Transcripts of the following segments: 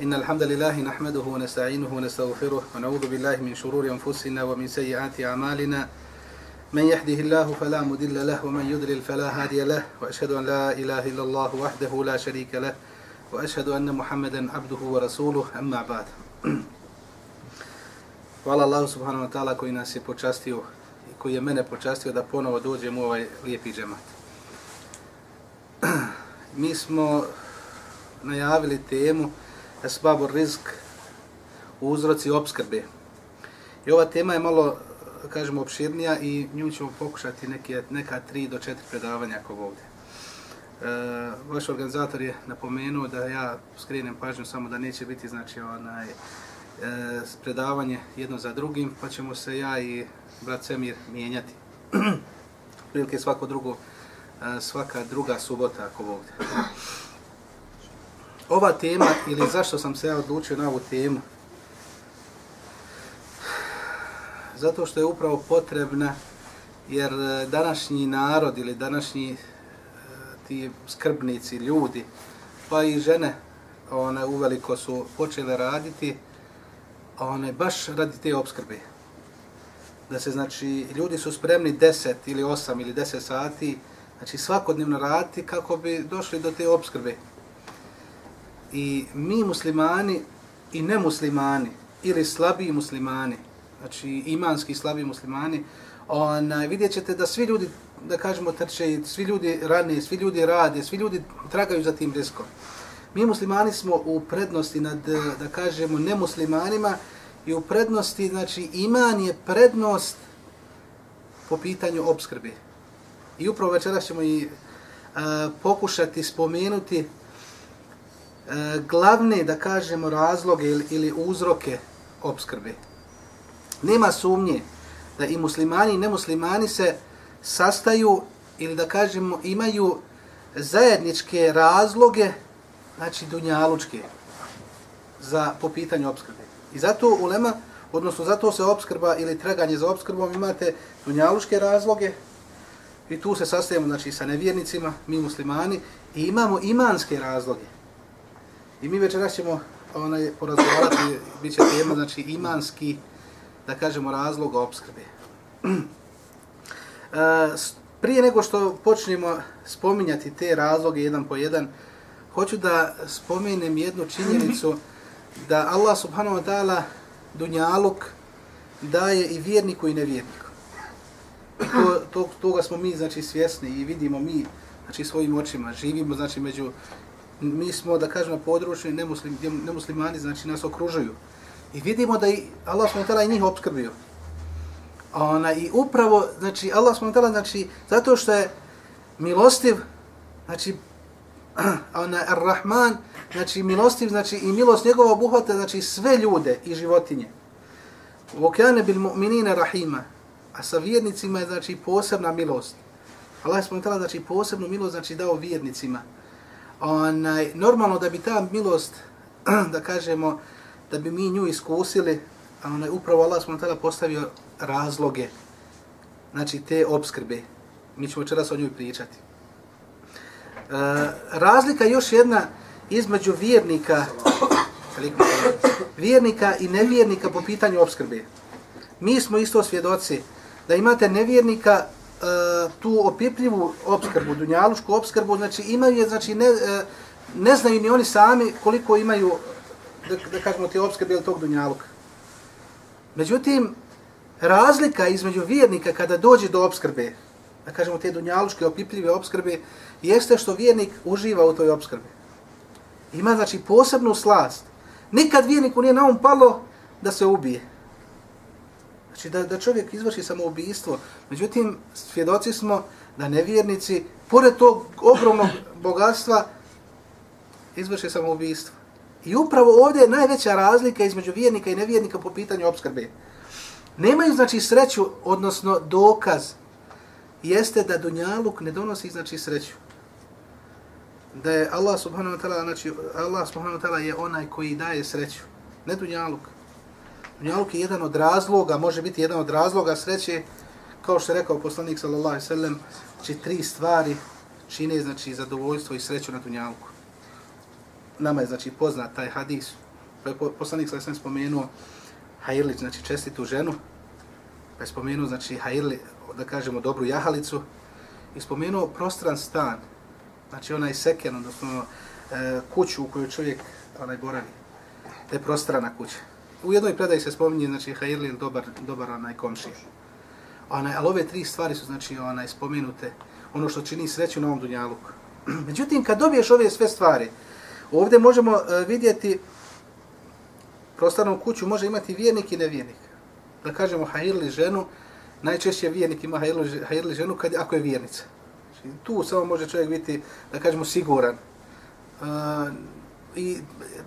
إن الحمد لله نحمده ونستعينه ونستغفره ونعوذ بالله من شرور أنفسنا ومن سيئات أعمالنا. من يهده الله فلا مضل له ومن يضلل فلا هادي له. وأشهد أن لا إله إلا الله وحده لا شريك له. وأشهد أن محمدا عبده ورسوله. أما بعد. Hvala Allahu subhanahu wa ta'ala koji nas je počastio i koji je mene počastio da ponovo dođem u ovaj lijepi džemat. mi smo najavili temu Esbabu rizk uzroci obskrbe. I ova tema je malo, kažemo, opširnija i nju ćemo pokušati neke, neka tri do četiri predavanja ako ovdje. E, vaš organizator je napomenuo da ja skrenem pažnju samo da neće biti znači onaj e, predavanje jedno za drugim, pa ćemo se ja i brat Semir mijenjati. Prilike svako drugo e, svaka druga subota ako ovdje. Ova tema, ili zašto sam se ja odlučio na ovu temu? Zato što je upravo potrebna, jer e, današnji narod ili današnji e, ti skrbnici, ljudi, pa i žene, one uveliko su počele raditi, one baš radi te obskrbe. Da se, znači, ljudi su spremni 10 ili 8 ili 10 sati, znači svakodnevno raditi kako bi došli do te obskrbe. I mi muslimani i nemuslimani, ili slabi muslimani, znači imanski slabi muslimani, onaj, vidjet ćete da svi ljudi, da kažemo trče, svi ljudi rane, svi ljudi rade, svi ljudi tragaju za tim riskom. Mi muslimani smo u prednosti nad, da kažemo, nemuslimanima i u prednosti, znači iman je prednost po pitanju obskrbe. I upravo večeras ćemo i a, pokušati spomenuti glavne, da kažemo, razloge ili, ili uzroke obskrbe. Nema sumnje da i muslimani i nemuslimani se sastaju ili da kažemo imaju zajedničke razloge, znači dunjalučke, za po pitanju obskrbe. I zato ulema, odnosno zato se obskrba ili traganje za obskrbom imate dunjalučke razloge, I tu se sastajemo znači, sa nevjernicima, mi muslimani, i imamo imanske razloge. I mi večeras ćemo onaj, porazgovarati, bit će tema, znači imanski, da kažemo, razlog obskrbe. E, prije nego što počnemo spominjati te razloge jedan po jedan, hoću da spomenem jednu činjenicu da Allah subhanahu wa ta'ala dunjaluk daje i vjerniku i nevjerniku to, to, toga smo mi znači svjesni i vidimo mi znači svojim očima živimo znači među mi smo da kažemo područni nemuslim, nemuslimani znači nas okružuju i vidimo da i Allah smo tada i njih opskrbio ona i upravo znači Allah smo tada znači zato što je milostiv znači ona ar-Rahman znači milostiv znači i milost njegova obuhvata znači sve ljude i životinje Vokane bil mu'minina rahima A sa vjernicima je znači posebna milost. Allah je spomenutala znači posebnu milost znači dao vjernicima. Onaj, normalno da bi ta milost, da kažemo, da bi mi nju iskusili, a onaj, upravo Allah tada postavio razloge, znači te obskrbe. Mi ćemo večeras o njoj pričati. E, razlika još jedna između vjernika, vjernika i nevjernika po pitanju obskrbe. Mi smo isto svjedoci da imate nevjernika E, tu opipljivu obskrbu, dunjalušku obskrbu, znači imaju je, znači ne, e, ne znaju ni oni sami koliko imaju, da, da kažemo, te obskrbe ili tog dunjaluka. Međutim, razlika između vjernika kada dođe do obskrbe, da kažemo te dunjaluške opipljive obskrbe, jeste što vjernik uživa u toj obskrbi. Ima znači posebnu slast. Nikad vjerniku nije na um palo da se ubije. Znači da, da čovjek izvrši samoubistvo. Međutim, svjedoci smo da nevjernici, pored tog ogromnog bogatstva, izvrši samoubistvo. I upravo ovdje je najveća razlika između vjernika i nevjernika po pitanju obskrbe. Nemaju znači sreću, odnosno dokaz, jeste da Dunjaluk ne donosi znači sreću. Da je Allah subhanahu wa ta'ala, znači Allah subhanahu wa ta'ala je onaj koji daje sreću. Ne Dunjaluk. Dunjaluk je jedan od razloga, može biti jedan od razloga sreće, kao što je rekao poslanik sallallahu alejhi ve sellem, znači tri stvari čine znači zadovoljstvo i sreću na Dunjaluku. Nama je znači poznat taj hadis, pa je poslanik sallallahu alejhi spomenuo Hajirlić, znači čestitu ženu, pa je spomenuo znači Hajirli, da kažemo dobru jahalicu, i spomenuo prostran stan, znači onaj seken, odnosno e, kuću u kojoj čovjek onaj boravi, te prostrana kuća. U jednoj predaji se spominje, znači, Hajirli dobar, dobar onaj komšija. Onaj, ali ove tri stvari su, znači, onaj, spomenute, ono što čini sreću na ovom dunjaluku. Međutim, kad dobiješ ove sve stvari, ovdje možemo uh, vidjeti prostornu kuću može imati vjernik i nevjernik. Da kažemo hajirli ženu, najčešće vjernik ima hajirli, hajirli ženu kad, ako je vjernica. Znači, tu samo može čovjek biti, da kažemo, siguran. Uh, I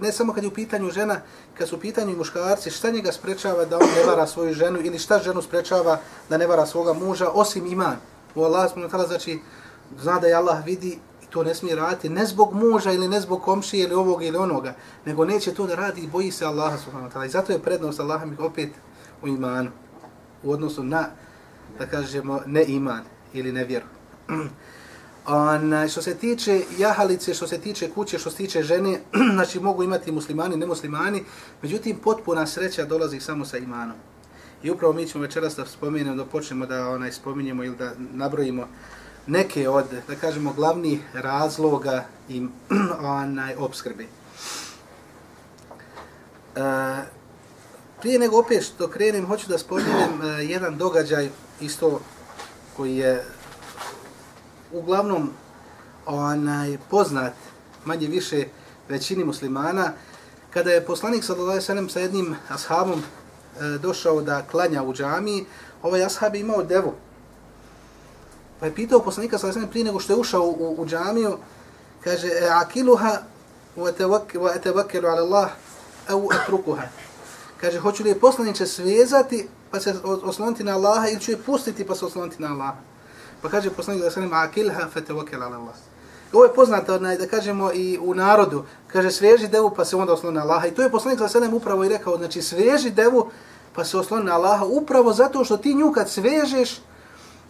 ne samo kad je u pitanju žena, kad su u pitanju muškarci, šta njega sprečava da on ne vara svoju ženu ili šta ženu sprečava da ne vara svoga muža, osim iman. U Allah smo natala, znači, zna da je Allah vidi i to ne smije raditi, ne zbog muža ili ne zbog komšije ili ovoga ili onoga, nego neće to da radi i boji se Allaha subhanahu wa ta'ala. I zato je prednost Allaha mi opet u imanu, u odnosu na, da kažemo, ne iman ili nevjeru. On, što se tiče jahalice, što se tiče kuće, što se tiče žene, znači mogu imati muslimani, nemuslimani, međutim potpuna sreća dolazi samo sa imanom. I upravo mi ćemo večeras da spomenemo, da počnemo da onaj spominjemo ili da nabrojimo neke od, da kažemo, glavnih razloga i onaj obskrbi. E, prije nego opet što krenem, hoću da spomenem e, jedan događaj isto koji je uglavnom onaj poznat manje više većini muslimana kada je poslanik sallallahu alejhi ve sellem sa jednim ashabom e, došao da klanja u džamii ovaj ashab je imao devu. Pa je pitao poslanika sallallahu alejhi ve sellem prije nego što je ušao u, u džamiju kaže e, akiluha wa atawakkalu ala Allah au atrukuha? Kaže hoću li je poslanice svezati pa se osloniti na Allaha ili ću je pustiti pa se osloniti na Allaha? Pa kaže poslanik da se akilha fe ala Allah. Ovo je poznato onaj, da kažemo i u narodu. Kaže sveži devu pa se onda osloni na Allaha. I to je poslanik sa selem upravo i rekao. Znači sveži devu pa se osloni na Allaha. Upravo zato što ti nju kad svežeš,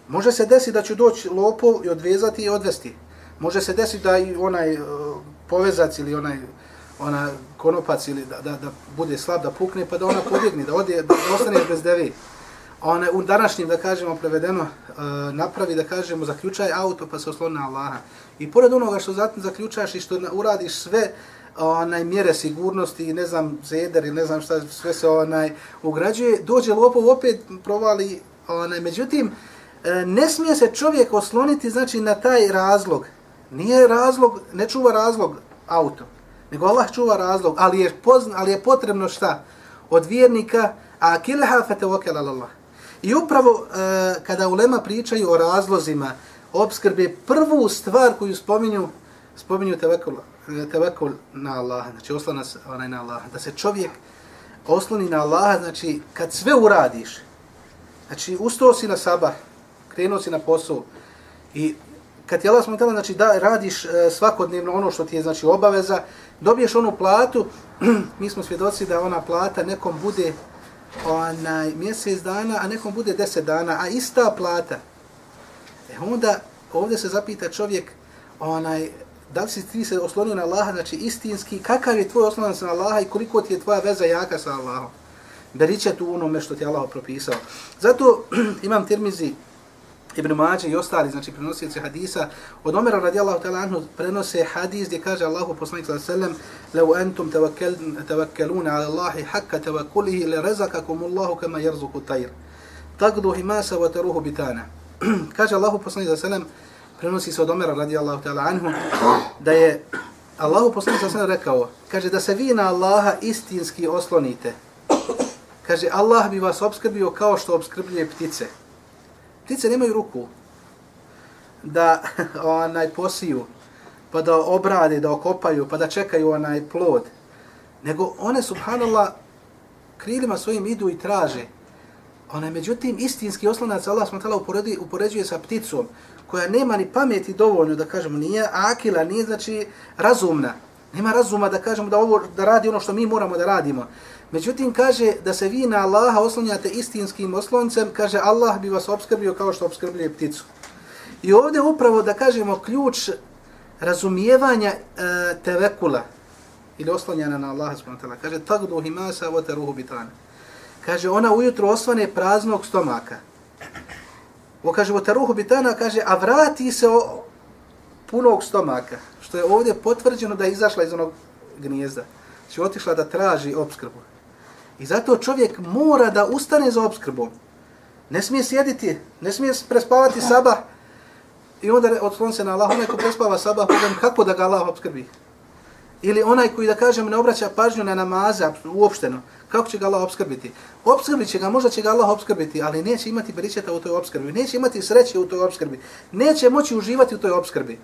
može se desiti da će doći lopov i odvezati i odvesti. Može se desiti da i onaj uh, povezac ili onaj ona konopac ili da, da, da bude slab, da pukne, pa da ona pobjegne, da, ode, da ostane bez devi one, u današnjim, da kažemo, prevedeno, e, napravi, da kažemo, zaključaj auto pa se osloni na Allaha. I pored onoga što zatim zaključaš i što uradiš sve onaj mjere sigurnosti i ne znam, zeder i ne znam šta sve se onaj ugrađuje, dođe lopov opet provali, onaj, međutim, e, ne smije se čovjek osloniti znači na taj razlog. Nije razlog, ne čuva razlog auto, nego Allah čuva razlog, ali je, pozna, ali je potrebno šta? Od vjernika, a kilha fe Allah. I upravo e, kada ulema pričaju o razlozima obskrbe, prvu stvar koju spominju, spominju tevekul, e, tevekul na Allaha, znači oslona onaj na Allaha, da se čovjek osloni na Allaha, znači kad sve uradiš, znači ustao si na sabah, krenuo si na posao i kad ti Allah smutala, znači da radiš e, svakodnevno ono što ti je znači obaveza, dobiješ onu platu, mi smo svjedoci da ona plata nekom bude onaj mjesec dana, a nekom bude deset dana, a ista plata. E onda ovdje se zapita čovjek, onaj, da li si ti se oslonio na Allaha, znači istinski, kakav je tvoj oslonac na Allaha i koliko ti je tvoja veza jaka sa Allahom. Beriće tu onome što ti Allah propisao. Zato imam termizi Ibn Mađe i ostali, znači prenosioci hadisa, od Omera radijallahu ta'ala anhu prenose hadis gdje kaže Allahu poslanik sallallahu alejhi ve sellem: "Law antum tawakkaluna 'ala Allahi hakka tawakkulihi la razaqakum Allahu kama yarzuqu at-tayr." Taqdu himasa wa taruhu bitana. kaže Allahu poslanik sallallahu alejhi ve sellem prenosi se od Omera radijallahu ta'ala anhu da je Allahu poslanik sallallahu alejhi ve sellem rekao, kaže da se vi na Allaha istinski oslonite. Kaže Allah bi vas obskrbio kao što obskrbljuje ptice. Ptice nemaju ruku da onaj posiju, pa da obrade, da okopaju, pa da čekaju onaj plod. nego one, subhanallah, krilima svojim idu i traže. Ona međutim, istinski oslonac Allah smo uporedi, upoređuje sa pticom, koja nema ni pameti dovoljno, da kažemo, nije akila, nije znači razumna. Nema razuma da kažemo da ovo da radi ono što mi moramo da radimo. Međutim, kaže da se vi na Allaha oslonjate istinskim osloncem, kaže Allah bi vas obskrbio kao što obskrbljuje pticu. I ovdje upravo da kažemo ključ razumijevanja e, tevekula ili oslonjana na Allaha subhanahu wa ta'ala. Kaže tagdu himasa wa taruhu bitana. Kaže ona ujutro osvane praznog stomaka. O kaže wa taruhu bitana kaže a vrati se o, punog stomaka. Što je ovdje potvrđeno da je izašla iz onog gnijezda. Znači otišla da traži obskrbu. I zato čovjek mora da ustane za obskrbom. Ne smije sjediti, ne smije prespavati sabah i onda odslon se na Allah. Onaj ko prespava sabah, pogledam kako da ga Allah obskrbi. Ili onaj koji, da kažem, ne obraća pažnju na namaze uopšteno, kako će ga Allah obskrbiti? Obskrbit će ga, možda će ga Allah obskrbiti, ali neće imati beričeta u toj obskrbi, neće imati sreće u toj obskrbi, neće moći uživati u toj obskrbi.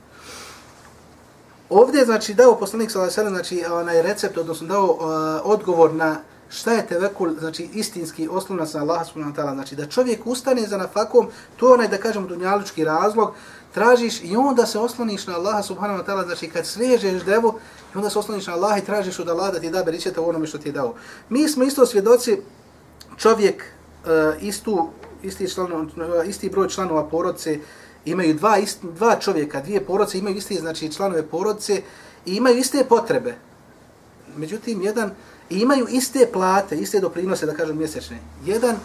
Ovdje znači dao poslanik sallallahu znači onaj recept odnosno dao uh, odgovor na šta je tevekul, znači istinski oslonac na Allaha subhanahu wa ta'ala, znači da čovjek ustane za nafakom, to je onaj da kažemo dunjalučki razlog, tražiš i onda se osloniš na Allaha subhanahu wa ta'ala, znači kad svežeš devu, i onda se osloniš na Allaha i tražiš od Allaha da ti da beričeta u onome što ti je dao. Mi smo isto svjedoci, čovjek uh, istu, isti, član, eh, isti broj članova porodice, imaju dva, ist, dva čovjeka, dvije porodice, imaju iste znači, članove porodice i imaju iste potrebe. Međutim, jedan, i imaju iste plate, iste doprinose, da kažem, mjesečne. Jedan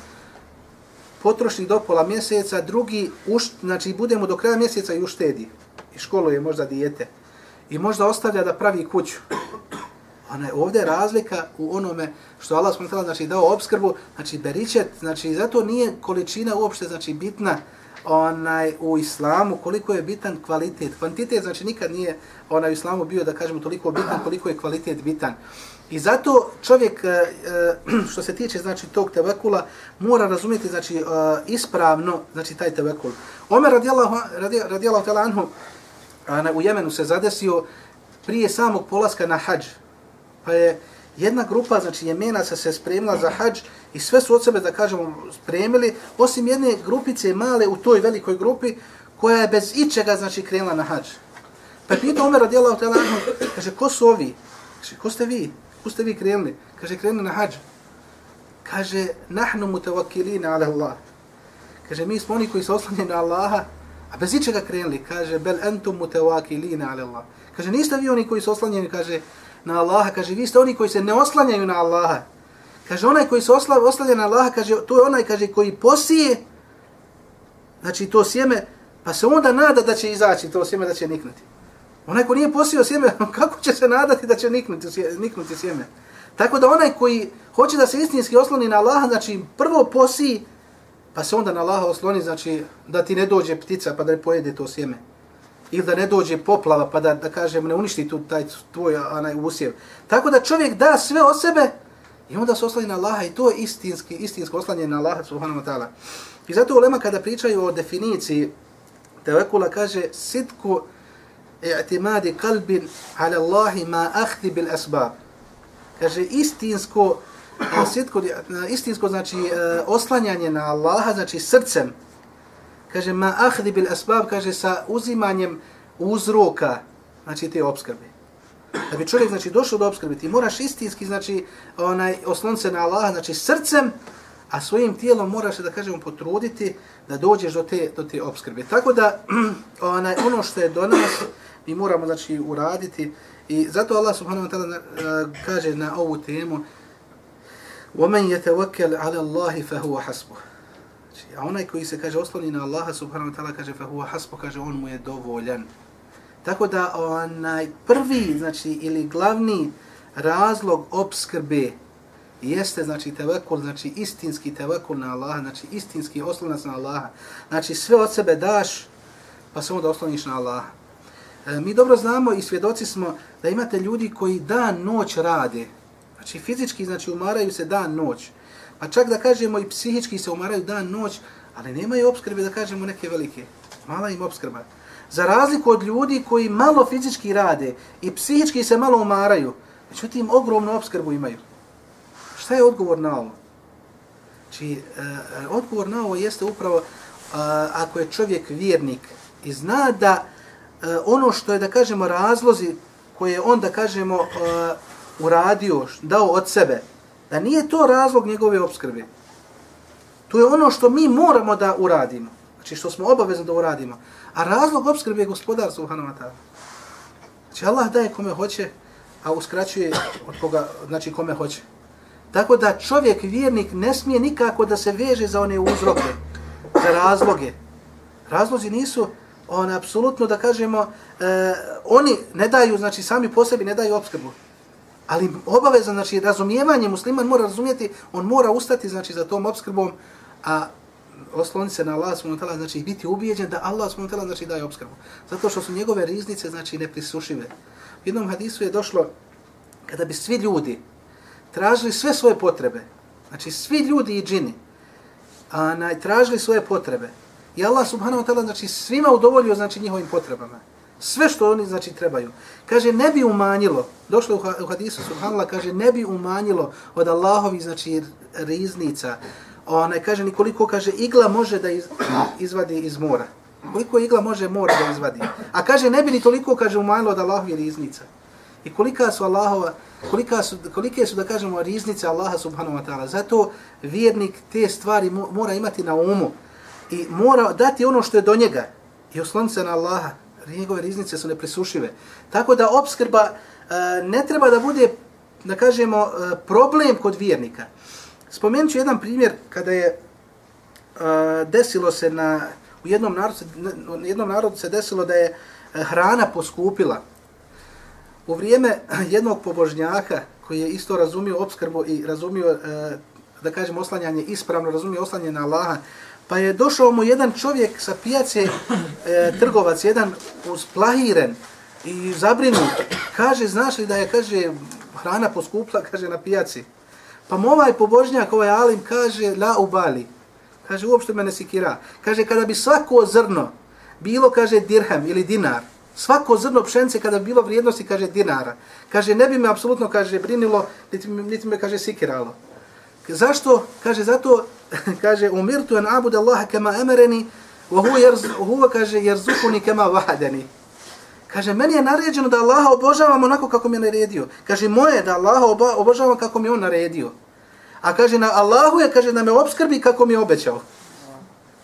potroši do pola mjeseca, drugi, uš, znači, budemo do kraja mjeseca i uštedi. I školuje možda dijete. I možda ostavlja da pravi kuću. Ona je ovdje razlika u onome što Allah smo znači, dao obskrbu, znači beričet, znači zato nije količina uopšte znači bitna onaj u islamu koliko je bitan kvalitet. Kvantitet znači nikad nije onaj u islamu bio da kažemo toliko bitan koliko je kvalitet bitan. I zato čovjek, e, e, što se tiče znači tog tevekula, mora razumjeti znači e, ispravno znači taj tevekul. Omer radijallahu, radijallahu tala anhu u Jemenu se zadesio prije samog polaska na hađ. Pa je jedna grupa, znači Jemenaca se spremila za hađ i sve su od sebe, da kažemo, spremili, osim jedne grupice male u toj velikoj grupi koja je bez ičega, znači, krenula na hađ. Pa je pitao Omer radijallahu tala anhu, kaže, ko su ovi? Kaže, ko ste vi? Kako ste vi krenuli? Kaže, krenuli na hađ. Kaže, nahnu mutavakilina ala Allah. Kaže, mi smo oni koji su oslanjaju na Allaha, a bez ičega krenuli. Kaže, bel entum mutavakilina ala Allah. Kaže, niste vi oni koji su oslanjaju, kaže, na Allaha. Kaže, vi ste oni koji se ne oslanjaju na Allaha. Kaže, onaj koji se oslanja na Allaha, kaže, to je onaj, kaže, koji posije, znači to sjeme, pa se onda nada da će izaći to sjeme, da će niknuti. Onaj ko nije posio sjeme, kako će se nadati da će niknuti, niknuti sjeme? Tako da onaj koji hoće da se istinski osloni na Allaha, znači prvo posi, pa se onda na Allaha osloni, znači da ti ne dođe ptica pa da ne pojede to sjeme. Ili da ne dođe poplava pa da, da kažem, ne uništi tu taj tvoj onaj usjev. Tako da čovjek da sve o sebe i onda se osloni na Allaha i to je istinski, istinsko oslanje na Allaha subhanahu wa ta'ala. I zato ulema kada pričaju o definiciji tevekula kaže sitku i'timadi kalbin ala Allahi ma ahdi bil asbab. Kaže istinsko sitko, istinsko znači e, oslanjanje na Allaha, znači srcem. Kaže ma ahdi bil asbab, kaže sa uzimanjem uzroka, znači te obskrbe. Da bi čovjek znači došao do obskrbe, ti moraš istinski znači onaj oslon se na Allaha, znači srcem, a svojim tijelom moraš da kažemo potruditi da dođeš do te do te obskrbe. Tako da onaj ono što je do nas mi moramo znači uraditi i zato Allah subhanahu wa ta'ala uh, kaže na ovu temu وَمَنْ يَتَوَكَّلْ عَلَى اللَّهِ فَهُوَ حَسْبُهُ znači, a onaj koji se kaže osloni na Allaha subhanahu wa ta'ala kaže فَهُوَ حَسْبُهُ kaže on mu je dovoljan tako da onaj prvi znači ili glavni razlog obskrbe jeste znači tevekul, znači istinski tevekul na Allaha, znači istinski oslonac na Allaha. Znači sve od sebe daš, pa samo da osloniš na Allaha. E, mi dobro znamo i svjedoci smo da imate ljudi koji dan noć rade. Znači fizički znači umaraju se dan noć. Pa čak da kažemo i psihički se umaraju dan noć, ali nemaju obskrbe da kažemo neke velike. Mala im obskrba. Za razliku od ljudi koji malo fizički rade i psihički se malo umaraju, Međutim, ogromnu obskrbu imaju. Šta je odgovor na ovo? Znači, e, e, odgovor na ovo jeste upravo ako je čovjek vjernik i zna da Eh, ono što je, da kažemo, razlozi koje je on, da kažemo, eh, uradio, dao od sebe, da nije to razlog njegove obskrbe. To je ono što mi moramo da uradimo. Znači, što smo obavezni da uradimo. A razlog obskrbe je gospodar Subhanahu wa ta'ala. Znači, Allah daje kome hoće, a uskraćuje od koga, znači kome hoće. Tako da čovjek, vjernik, ne smije nikako da se veže za one uzroke, za razloge. Razlozi nisu, on apsolutno da kažemo, e, oni ne daju, znači sami po sebi ne daju obskrbu. Ali obaveza, znači razumijevanje, musliman mora razumijeti, on mora ustati, znači za tom obskrbom, a osloni se na Allah subhanahu wa znači biti ubijeđen da Allah subhanahu wa znači daje obskrbu. Zato što su njegove riznice znači neprisušive. U jednom hadisu je došlo kada bi svi ljudi tražili sve svoje potrebe, znači svi ljudi i džini, a naj, tražili svoje potrebe, i Allah subhanahu wa ta'ala znači svima udovoljio znači njihovim potrebama. Sve što oni znači trebaju. Kaže ne bi umanjilo, došlo u hadisu subhanallah, kaže ne bi umanjilo od Allahovi znači riznica, Ona kaže nikoliko kaže igla može da iz, izvadi iz mora. Koliko igla može mora da izvadi. A kaže ne bi ni toliko kaže umanjilo od Allahovi riznica. I kolika su Allahova, kolika su, kolike su da kažemo riznice Allaha subhanahu wa ta'ala. Zato vjernik te stvari mora imati na umu i mora dati ono što je do njega i oslon se na Allaha. Njegove riznice su nepresušive. Tako da obskrba e, ne treba da bude, da kažemo, e, problem kod vjernika. Spomenut ću jedan primjer kada je e, desilo se na, u jednom narodu, u jednom narodu se desilo da je hrana poskupila. U vrijeme jednog pobožnjaka koji je isto razumio obskrbu i razumio, da kažem, oslanjanje ispravno, razumio oslanjanje na Allaha, pa je došao mu jedan čovjek sa pijace, e, trgovac, jedan usplahiren i zabrinut. Kaže, znaš li da je, kaže, hrana poskupla, kaže, na pijaci. Pa mu ovaj pobožnjak, ovaj alim, kaže, la ubali. Kaže, uopšte me ne sikira. Kaže, kada bi svako zrno bilo, kaže, dirham ili dinar, svako zrno pšence kada bi bilo vrijednosti, kaže, dinara, kaže, ne bi me apsolutno, kaže, brinilo, niti, niti me, kaže, sikiralo. Zašto? Kaže, zato, kaže, umirtu an abud Allah kama emereni, wa huwa, jerz, huwa kaže, jerzukuni kama vahadeni. Kaže, meni je naređeno da Allaha obožavam onako kako mi je naredio. Kaže, moje da Allaha obožavam kako mi on naredio. A kaže, na Allahu je, kaže, da me obskrbi kako mi je obećao.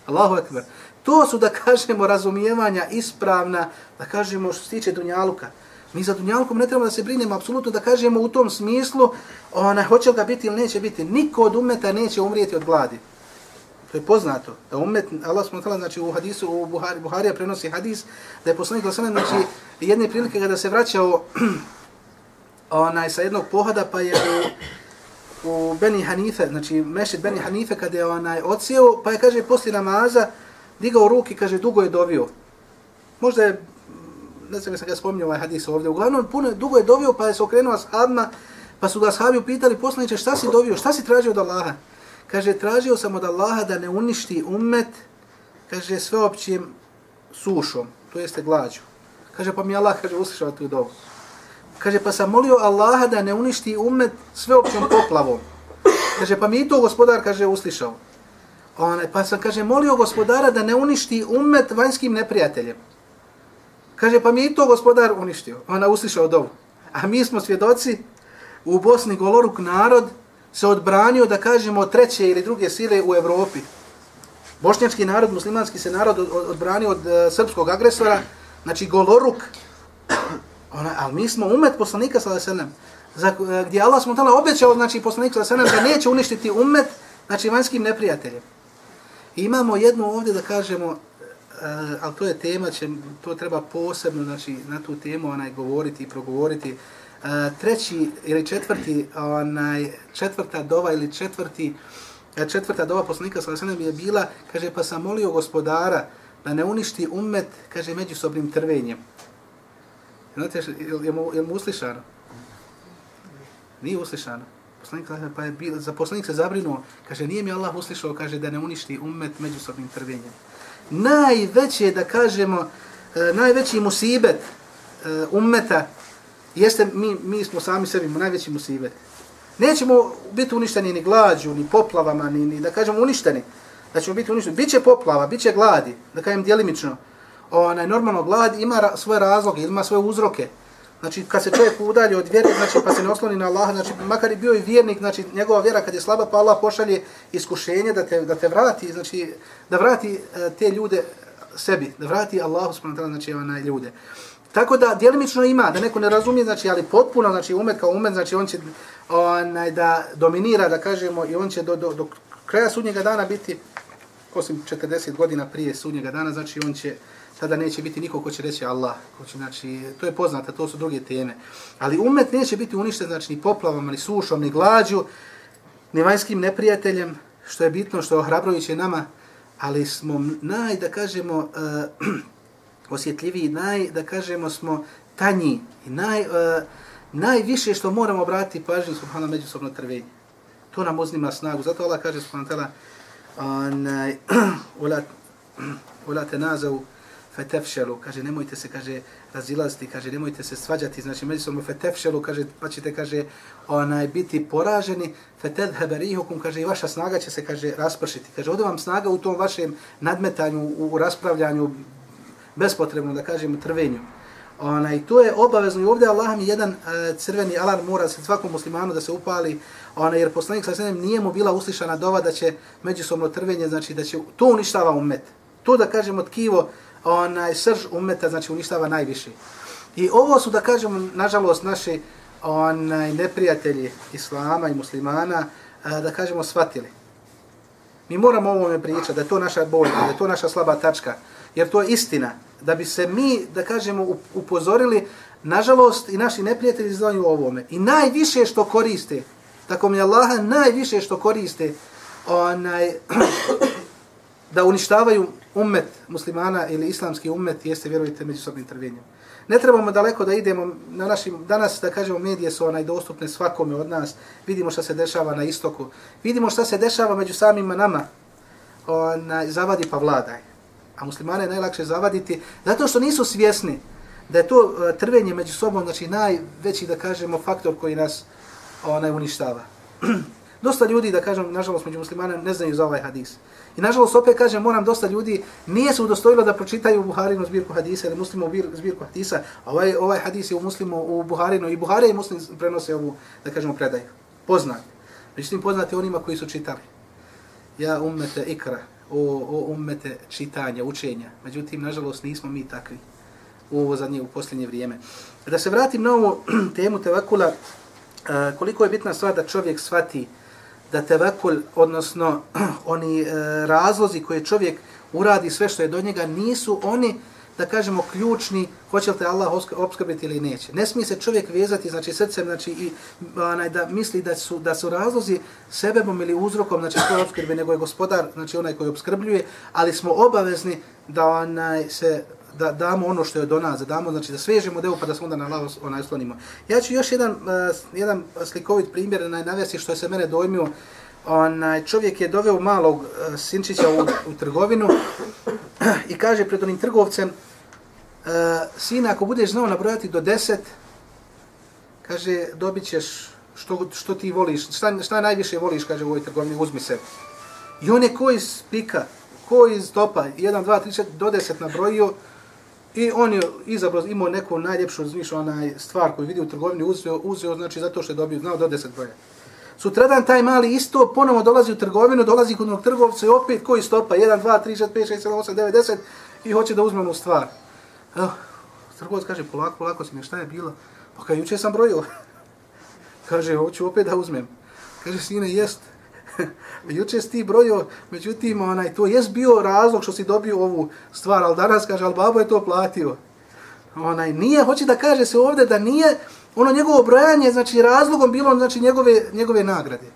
Allahu ekber. To su, da kažemo, razumijevanja ispravna, da kažemo, što se tiče Dunjaluka. Mi za Dunjalkom ne trebamo da se brinemo, apsolutno da kažemo u tom smislu, ona, hoće ga biti ili neće biti. Niko od umeta neće umrijeti od gladi. To je poznato. Da umet, Allah smo tala, znači u hadisu, u Buhari, Buharija prenosi hadis, da je poslanik Lasana, znači jedne prilike kada se vraćao onaj, sa jednog pohoda, pa je u, u Beni Hanife, znači mešit Beni Hanife, kada je onaj ocijeo, pa je, kaže, poslije namaza, digao ruki, kaže, dugo je dovio. Možda je, ne znam, sam ga spominjao ovaj hadis ovdje, uglavnom, puno, dugo je dovio, pa je se okrenuo ashabima, pa su ga ashabi upitali, poslaniče, šta si dovio, šta si tražio od Allaha? Kaže, tražio sam od Allaha da ne uništi ummet, kaže, sveopćim sušom, to jeste glađu. Kaže, pa mi Allah, kaže, uslišao tu dobu. Kaže, pa sam molio Allaha da ne uništi ummet sveopćom poplavom. Kaže, pa mi i to gospodar, kaže, uslišao. One, pa sam, kaže, molio gospodara da ne uništi ummet vanjskim neprijateljem. Kaže, pa mi i to gospodar uništio. Ona uslišao dovu. A mi smo svjedoci u Bosni goloruk narod, se odbranio, da kažemo, treće ili druge sile u Evropi. Bošnjački narod, muslimanski se narod odbranio od uh, srpskog agresora, znači goloruk. Ona, ali mi smo umet poslanika sa Lesenem, za, uh, gdje Allah smo tala obećao, znači poslanika sa Lesenem, da neće uništiti umet, znači vanjskim neprijateljem. I imamo jednu ovdje da kažemo, Eh, ali to je tema, će, to treba posebno znači, na tu temu onaj, govoriti i progovoriti, eh, treći ili četvrti, onaj, četvrta dova ili četvrti, eh, četvrta dova poslanika sa sallam je bila, kaže, pa sam molio gospodara da ne uništi umet, kaže, međusobnim trvenjem. Znate, je, je, mu, je mu uslišano? Nije uslišano. Poslanik, pa je bil, za poslanik se zabrinuo, kaže, nije mi Allah uslišao, kaže, da ne uništi umet međusobnim trvenjem. Najveće, da kažemo, e, najveći musibet e, ummeta jeste mi, mi smo sami sebi najveći musibet. Nećemo biti uništeni ni glađu, ni poplavama, ni, ni da kažemo uništeni. Da ćemo biti uništeni. Biće poplava, biće gladi, da kažem djelimično. Onaj, normalno, glad ima ra svoje razloge, ima svoje uzroke. Znači, kad se čovjek udalje od vjere, znači, pa se ne osloni na Allaha, znači, makar i bio i vjernik, znači, njegova vjera kad je slaba, pa Allah pošalje iskušenje da te, da te vrati, znači, da vrati e, te ljude sebi, da vrati Allahu subhanahu ta'ala, znači, onaj ljude. Tako da, djelimično ima, da neko ne razumije, znači, ali potpuno, znači, umet kao umet, znači, on će onaj, da dominira, da kažemo, i on će do, do, do kraja sudnjega dana biti, osim 40 godina prije sudnjega dana, znači, on će, tada neće biti niko ko će reći Allah. Ko će, znači, to je poznato, to su druge teme. Ali umet neće biti uništen, znači, ni poplavama, ni sušom, ni glađu, ni vanjskim neprijateljem, što je bitno, što je ohrabroviće nama, ali smo naj, da kažemo, uh, osjetljiviji, naj, da kažemo, smo tanji i naj, uh, najviše što moramo obratiti pažnju, subhano, međusobno trvenje. To nam uznima snagu. Zato Allah kaže, subhano, tala, onaj, ula te nazavu, fetefšelu, kaže, nemojte se, kaže, razilaziti, kaže, nemojte se svađati, znači, međusobno fetefšelu, kaže, pa ćete, kaže, onaj, biti poraženi, fetedheberihukum, kaže, i vaša snaga će se, kaže, raspršiti. Kaže, ode vam snaga u tom vašem nadmetanju, u raspravljanju, bespotrebno, da kažem, trvenju. Onaj, to je obavezno i ovdje Allah mi jedan e, crveni alarm mora se svakom muslimanu da se upali, onaj, jer poslanik sa sredem nije mu bila uslišana dova da će međusobno trvenje, znači da će to uništava umet. To da kažemo tkivo, onaj srž umeta, znači uništava najviše. I ovo su, da kažemo, nažalost, naši onaj, neprijatelji islama i muslimana, da kažemo, shvatili. Mi moramo o ovome pričati, da je to naša bolja, da je to naša slaba tačka, jer to je istina. Da bi se mi, da kažemo, upozorili, nažalost, i naši neprijatelji znaju o ovome. I najviše što koriste, tako mi Allaha, najviše što koriste, onaj, da uništavaju ummet muslimana ili islamski ummet jeste, vjerujte, međusobnim trvenjem. Ne trebamo daleko da idemo na našim, danas da kažemo medije su onaj dostupne svakome od nas, vidimo šta se dešava na istoku, vidimo šta se dešava među samima nama, onaj, zavadi pa vladaj. A muslimane je najlakše zavaditi, zato što nisu svjesni da je to e, trvenje među sobom, znači najveći, da kažemo, faktor koji nas onaj, uništava. Dosta ljudi, da kažem, nažalost, među muslimana ne znaju za ovaj hadis. I nažalost, opet kažem, moram dosta ljudi nije se udostojilo da pročitaju Buharinu zbirku hadisa ili muslimu zbirku hadisa, a ovaj, ovaj hadis je u muslimu u Buharinu i Buhari i muslim prenose ovu, da kažemo, predaju. Poznat. Međutim, poznati onima koji su čitali. Ja ummete ikra, o, o ummete čitanja, učenja. Međutim, nažalost, nismo mi takvi u ovo zadnje, u posljednje vrijeme. Da se vratim na ovu temu tevakula, koliko je bitna stvar da čovjek shvati da tevekul, odnosno oni e, razlozi koje čovjek uradi sve što je do njega, nisu oni, da kažemo, ključni, hoće li te Allah obskrbiti ili neće. Ne smije se čovjek vezati, znači srcem, znači i onaj, da misli da su, da su razlozi sebebom ili uzrokom, znači svoje obskrbe, nego je gospodar, znači onaj koji obskrbljuje, ali smo obavezni da onaj se da damo ono što je do nas, da damo, znači da svežemo devu pa da se onda na lavo onaj slonimo. Ja ću još jedan, uh, jedan slikovit primjer na navesti što je se mene dojmio. Onaj, čovjek je doveo malog uh, sinčića u, u trgovinu i kaže pred onim trgovcem, e, uh, sina, ako budeš znao nabrojati do deset, kaže, dobit ćeš što, što ti voliš, šta, šta najviše voliš, kaže u ovoj trgovini, uzmi se. I on je ko iz pika, ko iz topa, 1, 2, 3, 4, do 10 nabrojio, I on je izabrao, imao neku najljepšu zviš, onaj stvar koju vidi u trgovini, uzeo, uzeo, znači zato što je dobio, znao do deset broja. Sutradan taj mali isto ponovo dolazi u trgovinu, dolazi kod onog trgovca i opet koji stopa, 1, 2, 3, 6, 5, 6, 7, 8, 9, 10 i hoće da uzme onu stvar. Evo, trgovac kaže, polako, polako si mi, šta je bilo? Pa kaj, juče sam brojio. kaže, hoću opet da uzmem. Kaže, sine, jest, Juče si ti brojio, međutim, onaj, to jest bio razlog što si dobio ovu stvar, ali danas kaže, ali babo je to platio. Onaj, nije, hoće da kaže se ovdje da nije ono njegovo brojanje, znači razlogom bilo znači njegove, njegove nagrade.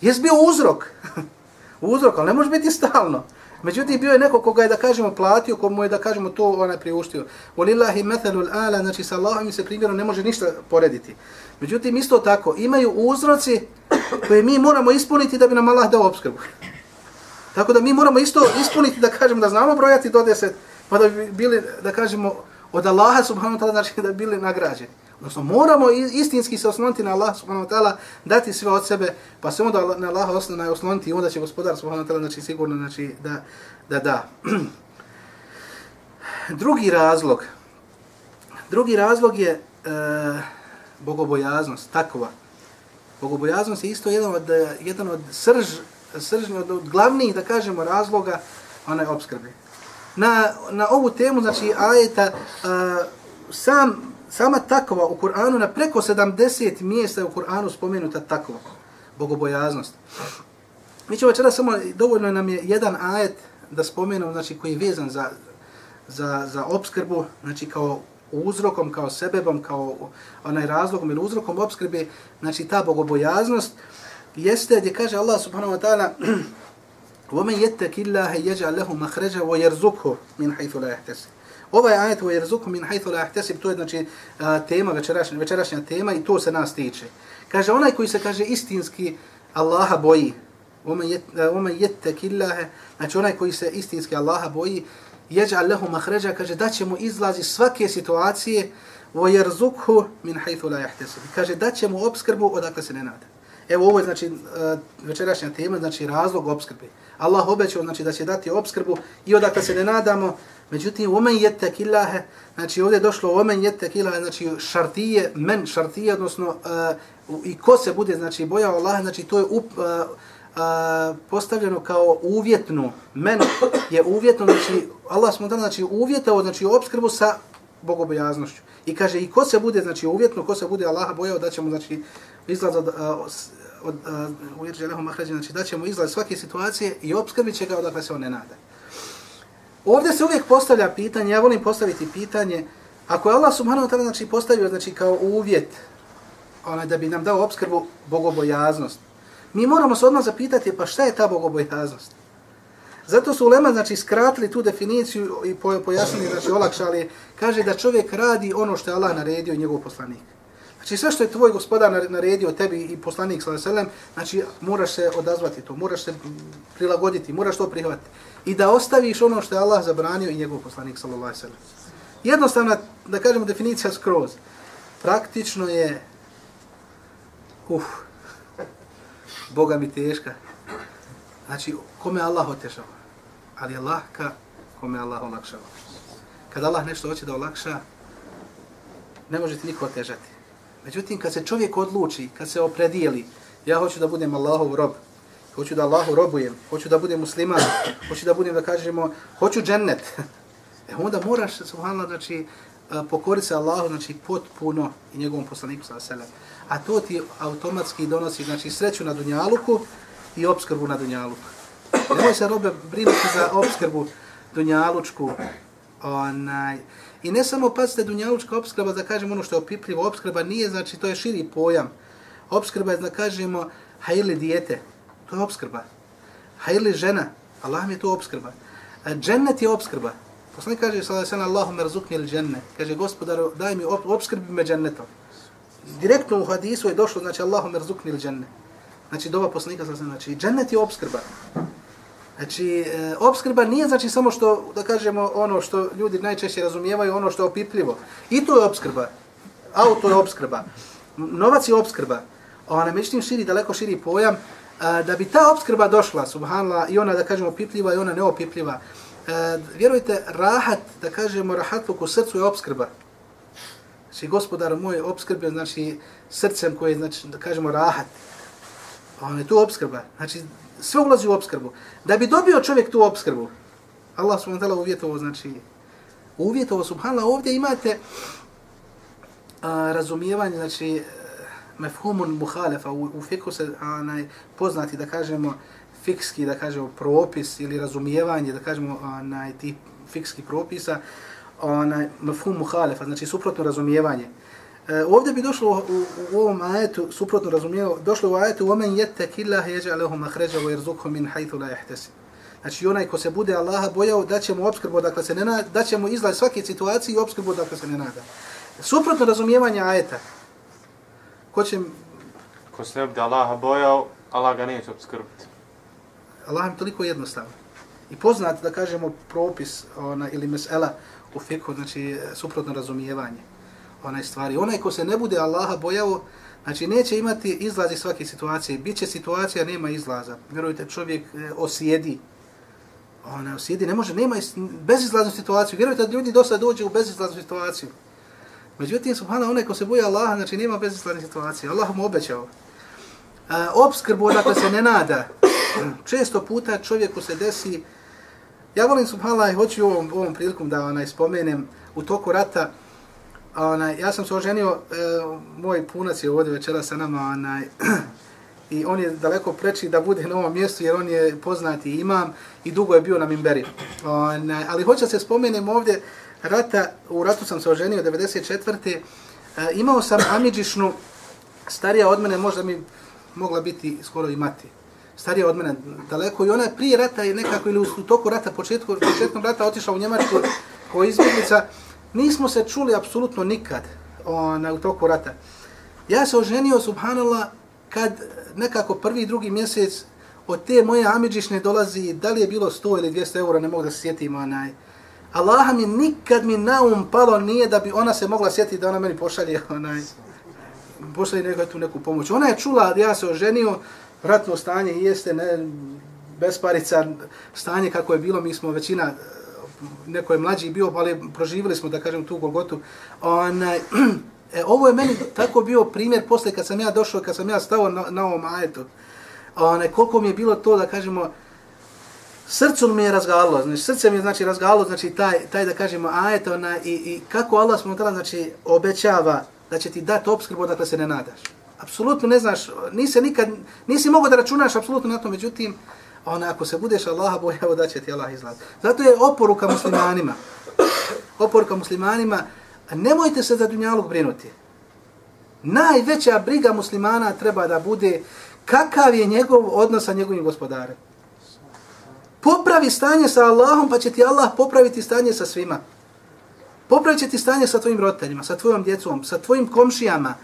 Jes bio uzrok. uzrok, ali ne može biti stalno. Međutim, bio je neko koga je, da kažemo, platio, komu je, da kažemo, to onaj priuštio. Walillahi mathalul ala, znači sa Allahom se primjerom ne može ništa porediti. Međutim, isto tako, imaju uzroci koje mi moramo ispuniti da bi nam Allah dao obskrbu. Tako da mi moramo isto ispuniti da kažemo da znamo brojati do deset, pa da bi bili, da kažemo, od Allaha subhanahu wa ta'ala, znači da bili nagrađeni. Odnosno, moramo istinski se osloniti na Allah subhanahu wa ta'ala, dati sve od sebe, pa se onda na Allah osloniti i onda će gospodar subhanahu wa ta'ala, znači sigurno znači, da da. da. drugi razlog, drugi razlog je e, bogobojaznost, takva. Bogobojaznost je isto jedan od, jedan od srž, sržni, od, od glavnijih, da kažemo, razloga onaj obskrbe. Na, na ovu temu, znači, ajeta, e, sam, sama takva u Kur'anu, na preko 70 mjesta u Kur'anu spomenuta takva, bogobojaznost. Mi ćemo večera samo, dovoljno nam je jedan ajet da spomenemo, znači, koji je vezan za, za, za obskrbu, znači, kao uzrokom, kao sebebom, kao onaj razlogom ili uzrokom obskrbe, znači, ta bogobojaznost, jeste gdje kaže Allah subhanahu wa ta'ala وَمَنْ يَتَّكِ اللَّهَ يَجْعَ لَهُ مَخْرَجَ وَيَرْزُقْهُ مِنْ حَيْثُ لَا يَحْتَسِ Ovaj ajet koji je razuku min hajtho la ahtesib, to je znači, tema, večerašnja, večerašnja tema i to se nas tiče. Kaže, onaj koji se kaže istinski Allaha boji, ome jette killahe, znači onaj koji se istinski Allaha boji, jeđa Allahu mahređa, kaže, da će mu izlazi svake situacije, vo jerzukhu min hajtho la ahtesib. Kaže, da će mu obskrbu odakle se ne nadam. Evo ovo je znači e, večerašnja tema, znači razlog obskrbe. Allah obećao znači da će dati obskrbu i odakle se ne nadamo. Međutim, omen jette killahe, znači ovdje je došlo omen jette killahe, znači šartije, men šartije, odnosno uh, i ko se bude znači bojao Allah, znači to je up, uh, uh, postavljeno kao uvjetno. Men je uvjetno, znači Allah smo dali znači uvjetao znači obskrbu sa bogobojaznošću. I kaže i ko se bude znači uvjetno, ko se bude Allaha bojao da ćemo znači izlaz od, od uh, ujerđe lehom mahređe, znači da ćemo izlaz svake situacije i obskrbit će ga odakle se on ne nada. Ovdje se uvijek postavlja pitanje, ja volim postaviti pitanje, ako je Allah subhanahu wa ta'ala znači, postavio znači, kao uvjet onaj, da bi nam dao obskrbu bogobojaznost, mi moramo se odmah zapitati pa šta je ta bogobojaznost? Zato su ulema znači, skratili tu definiciju i pojasnili, znači olakšali, kaže da čovjek radi ono što je Allah naredio i njegov poslanik. Znači sve što je tvoj gospodar naredio tebi i poslanik sallallahu alejhi ve sellem, znači moraš se odazvati to, moraš se prilagoditi, moraš to prihvatiti i da ostaviš ono što je Allah zabranio i njegov poslanik sallallahu alejhi ve sellem. Jednostavna da kažemo definicija skroz. Praktično je uf. Boga mi teška. Znači kome Allah otešava, ali je lahka kome Allah olakšava. Kad Allah nešto hoće da olakša, ne može ti niko otežati. Međutim, kad se čovjek odluči, kad se opredijeli, ja hoću da budem Allahov rob, hoću da Allahu robujem, hoću da budem musliman, hoću da budem, da kažemo, hoću džennet, e onda moraš, subhanallah, znači, e, pokoriti se Allahu, znači, potpuno i njegovom poslaniku, sa sele. A to ti automatski donosi, znači, sreću na dunjaluku i obskrbu na dunjaluku. Nemoj se robe brinuti za obskrbu dunjalučku, onaj, I ne samo pazite dunjalučka obskrba, da kažemo ono što je opipljivo, obskrba nije, znači to je širi pojam. Obskrba je, da kažemo, hajli dijete, to je obskrba. Hajli žena, Allah mi je to obskrba. A e, džennet je obskrba. Poslani kaže, sada se sallam, Allahu merzukni il dženne. Kaže, gospodaru, daj mi obskrbi me džennetom. Direktno u hadisu je došlo, znači, Allahu razukni il dženne. Znači, doba poslanika, znači, džennet je obskrba. Znači, e, obskrba nije znači samo što, da kažemo, ono što ljudi najčešće razumijevaju, ono što je opipljivo. I to je obskrba. Auto je obskrba. Novac je obskrba. Ona međutim širi, daleko širi pojam. E, da bi ta obskrba došla, subhanla, i ona, da kažemo, opipljiva i ona neopipljiva. e, vjerujte, rahat, da kažemo, rahatluk u srcu je obskrba. Znači, gospodar moj obskrbe, znači, srcem koje, znači, da kažemo, rahat. Ona je tu obskrba. Znači, sve ulazi u obskrbu. Da bi dobio čovjek tu obskrbu, Allah subhanahu wa ta'ala uvjetovo, znači, uvjetovo, subhanallah, ovdje imate a, razumijevanje, znači, mefhumun muhalefa, u, u fiku se anaj, poznati, da kažemo, fikski, da kažemo, propis ili razumijevanje, da kažemo, anaj, tih fikskih propisa, onaj, mefhum muhalefa, znači, suprotno razumijevanje. E, ovdje bi došlo u, u, u ovom ajetu, suprotno razumijelo, došlo u ajetu وَمَنْ يَتَّكِ اللَّهِ يَجَعَلَهُ مَحْرَجَ وَيَرْزُقْهُ مِنْ حَيْثُ لَا يَحْتَسِ Znači onaj ko se bude Allaha bojao, da će mu obskrbu dakle se ne nada, da će mu izlaz svake situacije i obskrbu dakle se ne nada. Suprotno razumijevanje ajeta. Ko će... Ko se ne bude Allaha bojao, Allah ga neće obskrbiti. Allah je toliko jednostavno. I poznat da kažemo propis ona, ili mesela u fiku, znači suprotno razumijevanje. onaj stvari. Onaj ko se ne bude Allaha bojao, znači neće imati izlazi svake situacije. Biće situacija, nema izlaza. Vjerujte, čovjek e, osjedi. Ona osjedi, ne može, nema bezizlaznu situaciju. Vjerujte da ljudi dosta dođe u bezizlaznu situaciju. Međutim, subhana, onaj ko se boja Allaha, znači nema bezizlazne situacije. Allah mu obećao. A, obskrbu, dakle, se ne nada. Često puta čovjeku se desi, ja volim, subhana, i hoću ovom, ovom prilikom da onaj, spomenem, u toku rata, onaj, ja sam se oženio, e, moj punac je ovdje večera sa nama, onaj, i on je daleko preči da bude na ovom mjestu, jer on je poznati imam i dugo je bio na Mimberi. Onaj, ali hoće se spomenem ovdje, rata, u ratu sam se oženio 94. E, imao sam Amidžišnu, starija od mene, možda mi mogla biti skoro i mati. Starija od mene daleko i ona prije rata je nekako ili u toku rata, početku, početkom rata otišla u Njemačku kao izbjeglica. Nismo se čuli apsolutno nikad ona, u toku rata. Ja se oženio, subhanallah, kad nekako prvi drugi mjesec od te moje Amidžišne dolazi, da li je bilo 100 ili 200 eura, ne mogu da se sjetim, onaj, Allaha mi nikad mi na um palo nije da bi ona se mogla sjetiti da ona meni pošalje onaj pošalje neka tu neku pomoć. Ona je čula da ja se oženio, ratno stanje jeste ne, besparica, stanje kako je bilo, mi smo većina, neko je mlađi bio, ali proživili smo, da kažem, tu Golgotu. Onaj, e, ovo je meni tako bio primjer posle kad sam ja došao, kad sam ja stao na, na ovom ajetu. Onaj, koliko mi je bilo to, da kažemo, srcu mi je razgalo, znači srce mi je znači razgalo, znači taj taj da kažemo ajet ona i i kako Allah smo tada znači obećava da će ti dati obskrbu dakle se ne nadaš. Apsolutno ne znaš, nisi nikad nisi mogao da računaš apsolutno na to, međutim ona ako se budeš Allaha bojao da će ti Allah izlaz. Zato je oporuka muslimanima. Oporuka muslimanima, nemojte se za dunjaluk brinuti. Najveća briga muslimana treba da bude kakav je njegov odnos sa njegovim gospodarem. Popravi stanje sa Allahom, pa će ti Allah popraviti stanje sa svima. Popravit će ti stanje sa tvojim roditeljima, sa tvojom djecom, sa tvojim komšijama.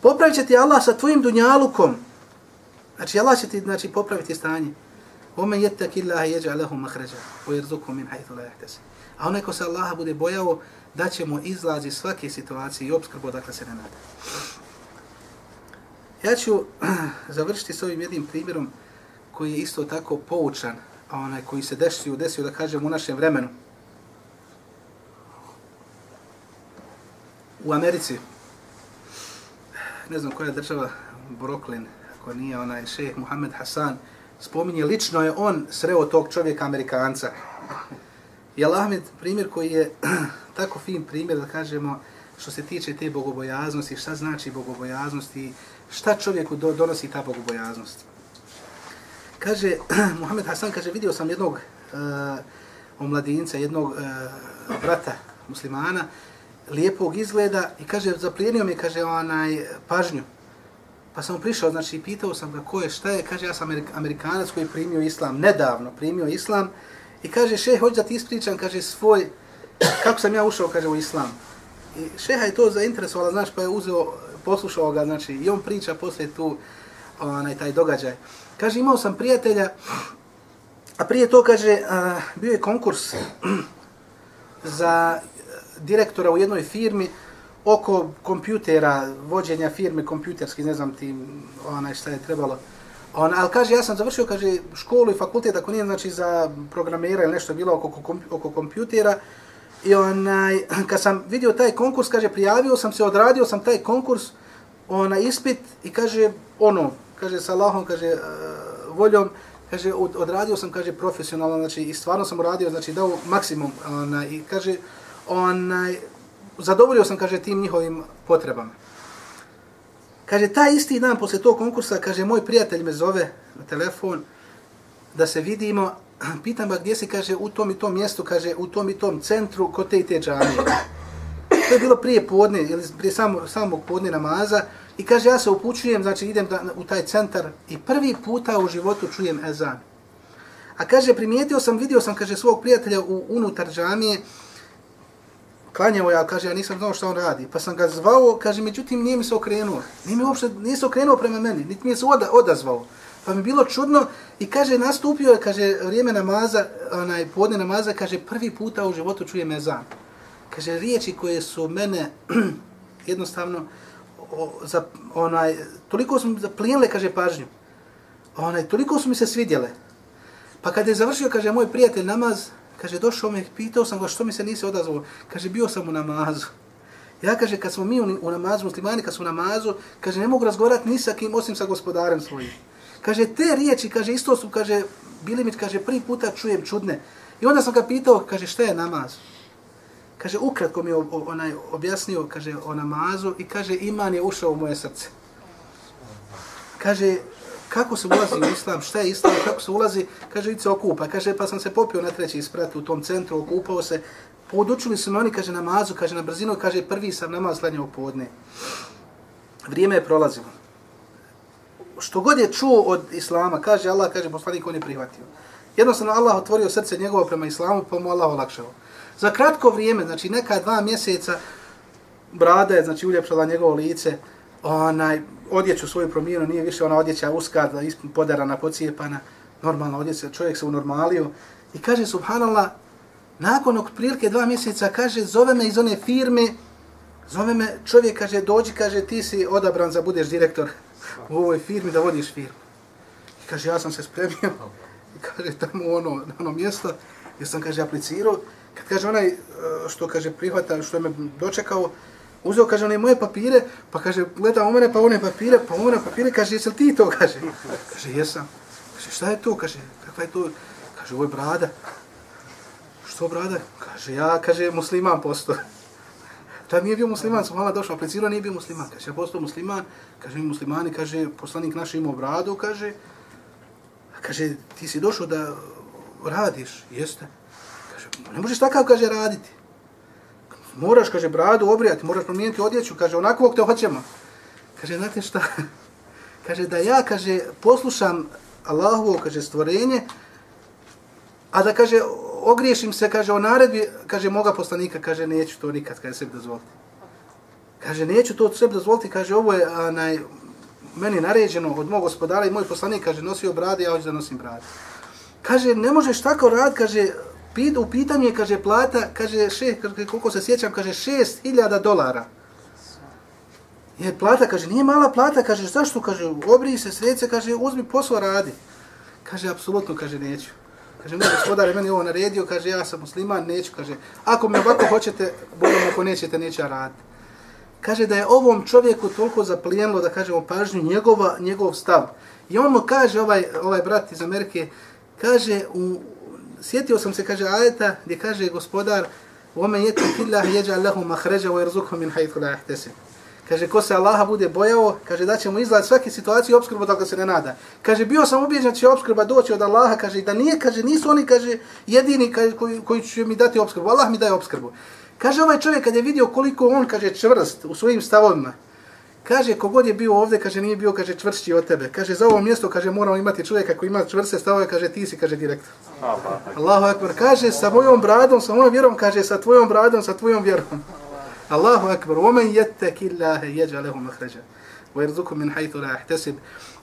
Popravit će ti Allah sa tvojim dunjalukom. Znači, Allah će ti znači, popraviti stanje. Omen jettak illaha jeđa lehu mahređa, o jerzuku min hajthu la jahtesi. A onaj ko se Allaha bude bojao, da će mu izlazi svake situacije i obskrbu odakle se ne nada. Ja ću završiti s ovim jednim primjerom koji je isto tako poučan onaj koji se desio, desio da kažem u našem vremenu. U Americi, ne znam koja je država, Brooklyn, ko nije onaj šejh Muhammed Hasan, spominje, lično je on sreo tog čovjeka Amerikanca. I Ahmed primjer koji je tako fin primjer da kažemo što se tiče te bogobojaznosti, šta znači bogobojaznost i šta čovjeku do, donosi ta bogobojaznost kaže, Muhammed Hasan kaže, vidio sam jednog uh, omladinca, jednog uh, brata muslimana, lijepog izgleda i kaže, zaplijenio mi, kaže, onaj, pažnju. Pa sam prišao, znači, pitao sam ga ko je, šta je, kaže, ja sam Amerikanac koji je primio islam, nedavno primio islam, i kaže, šeh, hoću da ti ispričam, kaže, svoj, kako sam ja ušao, kaže, u islam. I šeha je to zainteresovala, znaš, pa je uzeo, poslušao ga, znači, i on priča poslije tu, onaj, taj događaj. Kaže, imao sam prijatelja, a prije to, kaže, a, bio je konkurs za direktora u jednoj firmi oko kompjutera, vođenja firme kompjuterski, ne znam ti onaj šta je trebalo. On, ali kaže, ja sam završio, kaže, školu i fakultet, ako nije, znači, za programera ili nešto bilo oko, oko kompjutera. I onaj, kad sam vidio taj konkurs, kaže, prijavio sam se, odradio sam taj konkurs, ona ispit i kaže, ono, kaže, sa Allahom, kaže, e, voljom, kaže, od, odradio sam, kaže, profesionalno, znači, i stvarno sam uradio, znači, dao maksimum, ona, i kaže, onaj, zadovoljio sam, kaže, tim njihovim potrebama. Kaže, taj isti dan posle tog konkursa, kaže, moj prijatelj me zove na telefon da se vidimo, pitam ga gdje si, kaže, u tom i tom mjestu, kaže, u tom i tom centru, kod te i te džamije. To je bilo prije podne, ili prije samo, samog podne namaza, I kaže, ja se upućujem, znači idem da, u taj centar i prvi puta u životu čujem ezan. A kaže, primijetio sam, vidio sam, kaže, svog prijatelja u unutar džamije, klanjao ja, kaže, ja nisam znao što on radi. Pa sam ga zvao, kaže, međutim, nije mi se okrenuo. Nije mi uopšte, nije se okrenuo prema meni, niti mi je se oda, odazvao. Pa mi bilo čudno i kaže, nastupio je, kaže, vrijeme namaza, onaj, podne namaza, kaže, prvi puta u životu čujem ezan. kaže, riječi koje su mene jednostavno o, za, onaj, toliko su mi zaplijenile, kaže, pažnju. Onaj, toliko su mi se svidjele. Pa kad je završio, kaže, moj prijatelj namaz, kaže, došao mi, pitao sam ga što mi se nisi odazvao. Kaže, bio sam u namazu. Ja, kaže, kad smo mi u, u namazu, muslimani, kad su u namazu, kaže, ne mogu razgovarati ni sa kim, osim sa gospodarem svojim. Kaže, te riječi, kaže, isto su, kaže, bili mi, kaže, prvi puta čujem čudne. I onda sam ga pitao, kaže, šta je namaz? Kaže, ukratko mi je onaj objasnio, kaže, o namazu i kaže, iman je ušao u moje srce. Kaže, kako se ulazi u islam, šta je islam, kako se ulazi, kaže, se okupa. Kaže, pa sam se popio na treći isprat u tom centru, okupao se, podučili su me oni, kaže, namazu, kaže, na brzinu, kaže, prvi sam namaz slanjao podne. Vrijeme je prolazilo. Što god je čuo od islama, kaže Allah, kaže, poslanik on je prihvatio. Jednostavno, Allah otvorio srce njegovo prema islamu, pa mu Allah olakšao. Za kratko vrijeme, znači neka dva mjeseca, brada je, znači, uljepšala njegovo lice, onaj, odjeću svoju promijenu, nije više ona odjeća uska, podarana, pocijepana, normalna odjeća, čovjek se unormalio. I kaže, subhanallah, nakon otprilike dva mjeseca, kaže, zove me iz one firme, zove me, čovjek kaže, dođi, kaže, ti si odabran za budeš direktor u ovoj firmi, da vodiš firmu. I kaže, ja sam se spremio, i kaže, tamo ono, na ono mjesto, gdje sam, kaže, aplicirao, kad kaže onaj e, što kaže prihvata, što je me dočekao, uzeo, kaže, one moje papire, pa kaže, gleda u mene, pa one papire, pa one papire, kaže, jesi ti to, kaže. Kaže, jesam. Kaže, šta je to, kaže, kakva je to? Kaže, ovo je brada. Što brada? Kaže, ja, kaže, musliman posto. Ta nije bio musliman, sam hvala došao, aplicirao, nije bio musliman. Kaže, ja postao musliman, kaže, mi muslimani, kaže, poslanik naš imao bradu, kaže, kaže, ti si došao da radiš, jeste. Kaže, ne možeš takav, kaže, raditi. Moraš, kaže, bradu obrijati, moraš promijeniti odjeću, kaže, onako te hoćemo. Kaže, znate šta? Kaže, da ja, kaže, poslušam Allahovo, kaže, stvorenje, a da, kaže, ogriješim se, kaže, o naredbi, kaže, moga poslanika, kaže, neću to nikad, kaže, sebi dozvoliti. Kaže, neću to sebi dozvoliti, kaže, ovo je anaj, meni naređeno od mog gospodara i moj poslanik, kaže, nosio brade, ja hoću da nosim brade. Kaže, ne možeš tako rad, kaže, pit, u pitanju je, kaže, plata, kaže, še, koliko se sjećam, kaže, šest hiljada dolara. Je plata, kaže, nije mala plata, kaže, zašto, kaže, obriji se sredice, kaže, uzmi posao, radi. Kaže, apsolutno, kaže, neću. Kaže, moj gospodar je meni ovo naredio, kaže, ja sam musliman, neću, kaže, ako me ovako hoćete, bolom, ako nećete, neću ja raditi. Kaže da je ovom čovjeku toliko zaplijenilo, da kažemo, pažnju njegova, njegov stav. I on mu kaže, ovaj, ovaj brat iz Amerike, kaže, u, sjetio sam se, kaže, ajeta, gdje kaže gospodar, وَمَنْ يَتَكِ اللَّهِ يَجَعَ لَهُ مَحْرَجَ وَيَرْزُكُهُ مِنْ حَيْثُ لَا يَحْتَسِمُ Kaže, ko se Allaha bude bojao, kaže, da će mu izgledati svake situacije obskrbu dok se ne nada. Kaže, bio sam ubijeđen da će obskrba doći od Allaha, kaže, da nije, kaže, nisu oni, kaže, jedini kaže, koji, koji će mi dati obskrbu. Allah mi daje obskrbu. Kaže, ovaj čovjek kad je vidio koliko on, kaže, čvrst u svojim stavovima, kaže, kogod je bio ovdje, kaže, nije bio, kaže, čvršći od tebe. Kaže, za ovo mjesto, kaže, moramo imati čovjeka koji ima čvrste stavove, kaže, ti si, kaže, direktor. Allahu akbar. Kaže, sa mojom bradom, sa mojom vjerom, kaže, sa tvojom bradom, sa tvojom vjerom. Allahu akbar. Omen jette killahe jeđa lehu mahređa. Verzuku min hajtu la ahtesib.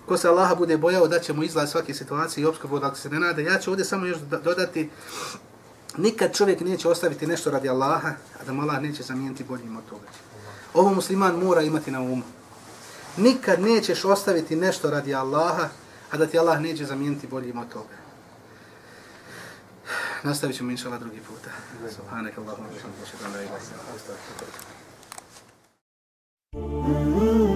Ko se Allaha bude bojao da će mu izlaz svake situacije i obskrbu da se ne nada. Ja ću ovdje samo još dodati nikad čovjek neće ostaviti nešto radi Allaha, a da mu Allah neće zamijeniti boljim od toga. Ovo musliman mora imati na umu. Nikad nećeš ostaviti nešto radi Allaha, a da ti Allah neće zamijeniti boljim od toga. Nastavit ćemo inšala drugi puta. Subhanak Allahumma wa bihamdika ashhadu an la ilaha illa anta astaghfiruka wa atubu ilaik.